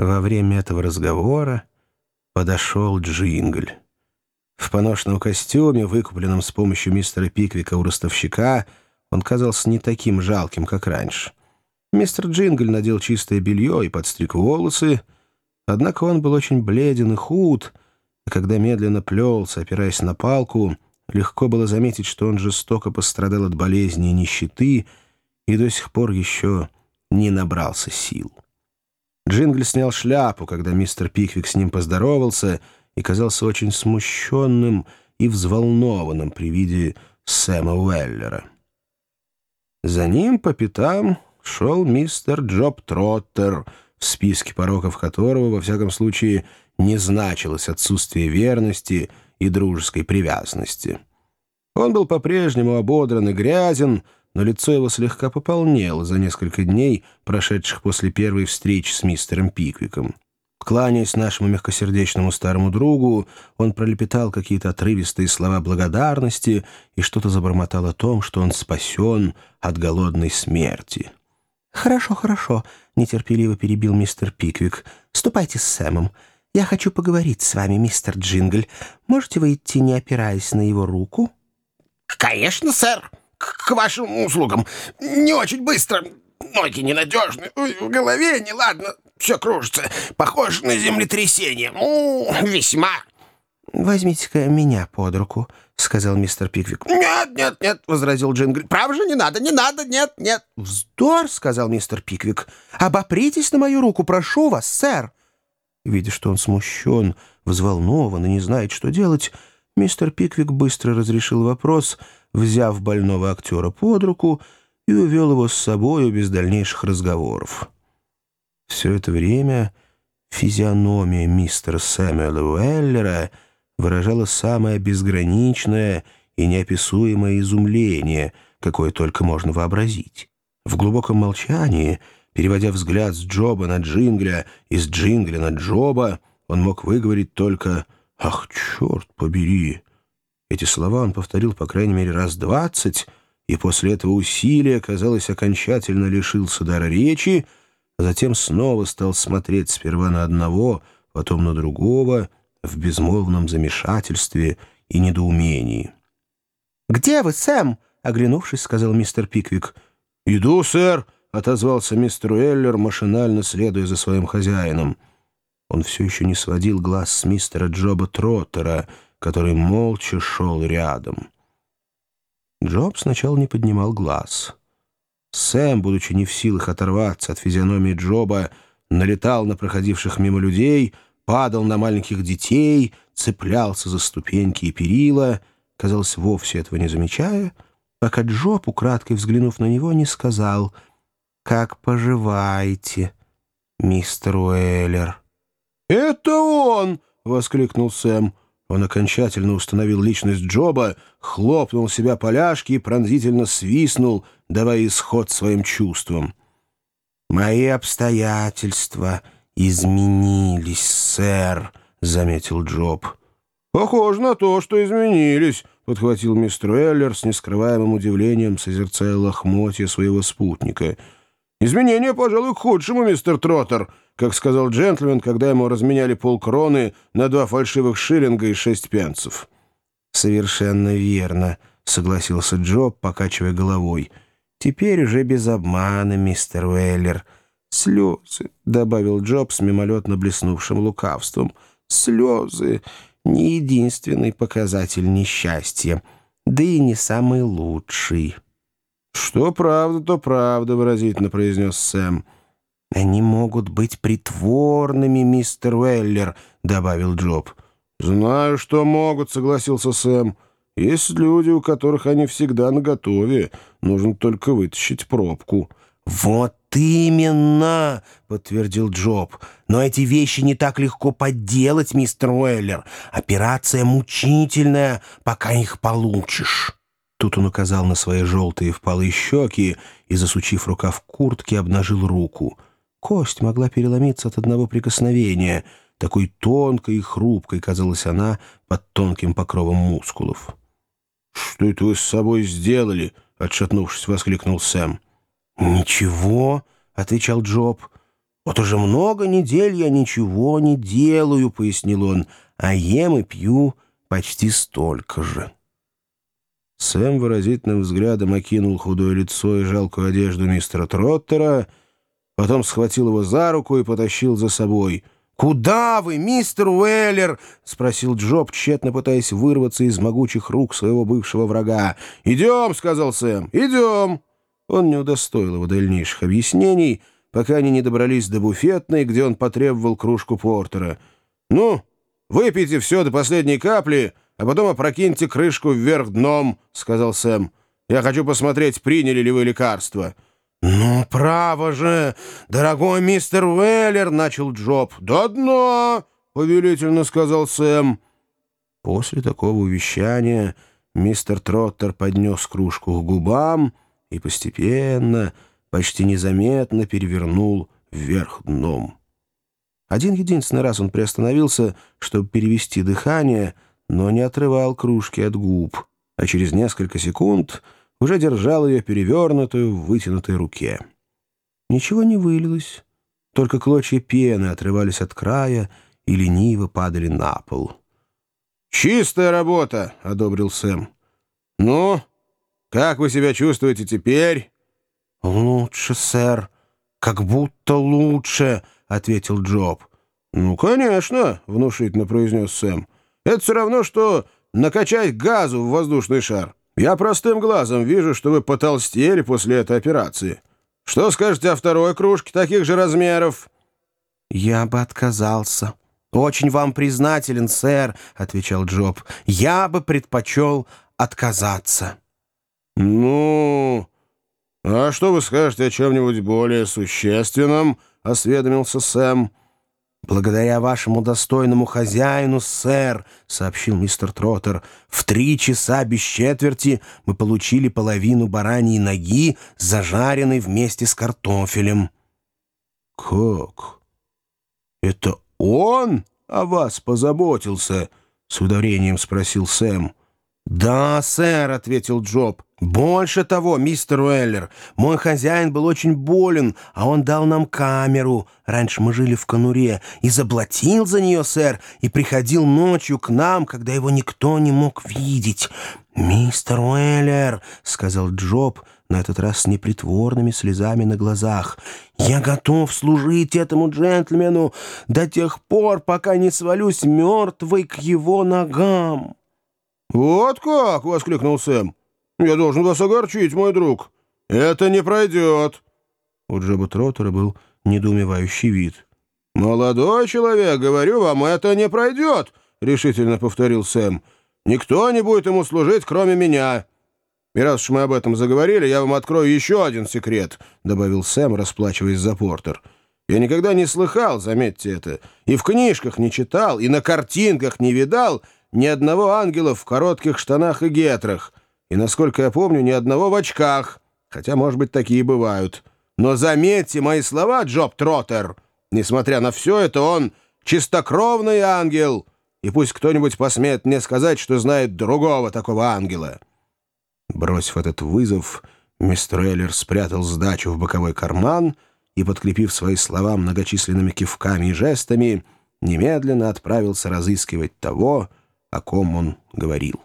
Во время этого разговора подошел Джингль. В поношенном костюме, выкупленном с помощью мистера Пиквика у ростовщика, он казался не таким жалким, как раньше. Мистер Джингль надел чистое белье и подстриг волосы, однако он был очень бледен и худ, и когда медленно плелся, опираясь на палку, легко было заметить, что он жестоко пострадал от болезни и нищеты и до сих пор еще не набрался сил. Джингл снял шляпу, когда мистер Пиквик с ним поздоровался, и казался очень смущенным и взволнованным при виде Сэма Уэллера. За ним по пятам шел мистер Джоб Троттер, в списке пороков которого, во всяком случае, не значилось отсутствие верности и дружеской привязанности. Он был по-прежнему ободран и грязен, но лицо его слегка пополнело за несколько дней, прошедших после первой встречи с мистером Пиквиком. Кланяясь нашему мягкосердечному старому другу, он пролепетал какие-то отрывистые слова благодарности и что-то забормотал о том, что он спасен от голодной смерти. «Хорошо, хорошо», — нетерпеливо перебил мистер Пиквик. «Ступайте с Сэмом. Я хочу поговорить с вами, мистер Джингль. Можете вы идти, не опираясь на его руку?» «Конечно, сэр», к вашим услугам. Не очень быстро. Ноги ненадежны. В голове неладно. Все кружится. Похоже на землетрясение. Ну, весьма. «Возьмите-ка меня под руку», — сказал мистер Пиквик. «Нет, нет, нет», — возразил Джингл. «Право же, не надо, не надо, нет, нет». «Вздор», — сказал мистер Пиквик. «Обопритесь на мою руку, прошу вас, сэр». Видя, что он смущен, взволнован и не знает, что делать, мистер Пиквик быстро разрешил вопрос — взяв больного актера под руку и увел его с собою без дальнейших разговоров. Все это время физиономия мистера Сэмюэла Уэллера выражала самое безграничное и неописуемое изумление, какое только можно вообразить. В глубоком молчании, переводя взгляд с Джоба на Джингля и с Джингля на Джоба, он мог выговорить только «Ах, черт побери!» Эти слова он повторил по крайней мере раз двадцать, и после этого усилия, казалось, окончательно лишился дара речи, а затем снова стал смотреть сперва на одного, потом на другого, в безмолвном замешательстве и недоумении. «Где вы, Сэм?» — оглянувшись, сказал мистер Пиквик. «Иду, сэр», — отозвался мистер Уэллер, машинально следуя за своим хозяином. Он все еще не сводил глаз с мистера Джоба Троттера — который молча шел рядом. Джоб сначала не поднимал глаз. Сэм, будучи не в силах оторваться от физиономии Джоба, налетал на проходивших мимо людей, падал на маленьких детей, цеплялся за ступеньки и перила, казалось, вовсе этого не замечая, пока Джоб, украдкой взглянув на него, не сказал «Как поживаете, мистер Уэллер?» «Это он!» — воскликнул Сэм. Он окончательно установил личность Джоба, хлопнул себя поляшки и пронзительно свистнул, давая исход своим чувствам. «Мои обстоятельства изменились, сэр», — заметил Джоб. «Похоже на то, что изменились», — подхватил мистер Эллер с нескрываемым удивлением, созерцая лохмотья своего спутника. «Изменения, пожалуй, к худшему, мистер Троттер как сказал джентльмен, когда ему разменяли полкроны на два фальшивых шиллинга и шесть пенсов. «Совершенно верно», — согласился Джоб, покачивая головой. «Теперь уже без обмана, мистер Уэллер». «Слезы», — добавил Джоб с мимолетно блеснувшим лукавством. «Слезы — не единственный показатель несчастья, да и не самый лучший». «Что правда, то правда», — выразительно произнес Сэм. «Они могут быть притворными, мистер Уэллер», — добавил Джоб. «Знаю, что могут», — согласился Сэм. «Есть люди, у которых они всегда наготове. Нужно только вытащить пробку». «Вот именно!» — подтвердил Джоб. «Но эти вещи не так легко подделать, мистер Уэллер. Операция мучительная, пока их получишь». Тут он указал на свои желтые впалые щеки и, засучив рукав куртки, обнажил руку — Кость могла переломиться от одного прикосновения. Такой тонкой и хрупкой казалась она под тонким покровом мускулов. «Что это вы с собой сделали?» — отшатнувшись, воскликнул Сэм. «Ничего», — отвечал Джоб. «Вот уже много недель я ничего не делаю», — пояснил он, «а ем и пью почти столько же». Сэм выразительным взглядом окинул худое лицо и жалкую одежду мистера Троттера, потом схватил его за руку и потащил за собой. «Куда вы, мистер Уэллер?» — спросил Джоб, тщетно пытаясь вырваться из могучих рук своего бывшего врага. «Идем», — сказал Сэм, — «идем». Он не удостоил его дальнейших объяснений, пока они не добрались до буфетной, где он потребовал кружку портера. «Ну, выпейте все до последней капли», а потом опрокиньте крышку вверх дном», — сказал Сэм. «Я хочу посмотреть, приняли ли вы лекарство». «Ну, право же, дорогой мистер Уэллер», — начал Джоб. «До дна», — повелительно сказал Сэм. После такого увещания мистер Троттер поднес кружку к губам и постепенно, почти незаметно перевернул вверх дном. Один единственный раз он приостановился, чтобы перевести дыхание — но не отрывал кружки от губ, а через несколько секунд уже держал ее перевернутую в вытянутой руке. Ничего не вылилось, только клочья пены отрывались от края и лениво падали на пол. «Чистая работа!» — одобрил Сэм. «Ну, как вы себя чувствуете теперь?» «Лучше, сэр. Как будто лучше», — ответил Джоб. «Ну, конечно», — внушительно произнес Сэм. Это все равно, что накачать газу в воздушный шар. Я простым глазом вижу, что вы потолстели после этой операции. Что скажете о второй кружке таких же размеров?» «Я бы отказался. Очень вам признателен, сэр», — отвечал Джоб. «Я бы предпочел отказаться». «Ну, а что вы скажете о чем-нибудь более существенном?» — осведомился Сэм. «Благодаря вашему достойному хозяину, сэр», — сообщил мистер Троттер, «в три часа без четверти мы получили половину бараньей ноги, зажаренной вместе с картофелем». «Как? Это он о вас позаботился?» — с ударением спросил Сэм. «Да, сэр», — ответил Джоб. «Больше того, мистер Уэллер, мой хозяин был очень болен, а он дал нам камеру. Раньше мы жили в конуре. И заплатил за нее, сэр, и приходил ночью к нам, когда его никто не мог видеть. «Мистер Уэллер», — сказал Джоб, на этот раз с непритворными слезами на глазах, «я готов служить этому джентльмену до тех пор, пока не свалюсь мертвый к его ногам». «Вот как!» — воскликнул Сэм. «Я должен вас огорчить, мой друг. Это не пройдет». У Джоба Троттера был недоумевающий вид. «Молодой человек, говорю вам, это не пройдет», — решительно повторил Сэм. «Никто не будет ему служить, кроме меня». «И раз уж мы об этом заговорили, я вам открою еще один секрет», — добавил Сэм, расплачиваясь за портер. «Я никогда не слыхал, заметьте это, и в книжках не читал, и на картинках не видал ни одного ангела в коротких штанах и гетрах, и, насколько я помню, ни одного в очках, хотя, может быть, такие бывают. Но заметьте мои слова, Джоб Троттер. Несмотря на все это, он чистокровный ангел, и пусть кто-нибудь посмеет мне сказать, что знает другого такого ангела». Бросив этот вызов, мистер Эллер спрятал сдачу в боковой карман и, подкрепив свои слова многочисленными кивками и жестами, немедленно отправился разыскивать того, о ком он говорил.